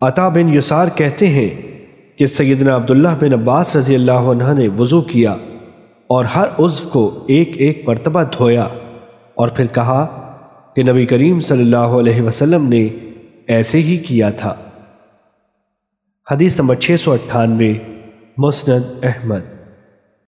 عطا بن یسار کہتے ہیں کہ سیدنا عبداللہ بن عباس رضی اللہ عنہ نے وضو کیا اور ہر عضو کو ایک ایک مرتبہ دھویا اور پھر کہا کہ نبی کریم صلی اللہ علیہ وسلم نے ایسے ہی کیا تھا۔ حدیث نمبر 698 مسند احمد۔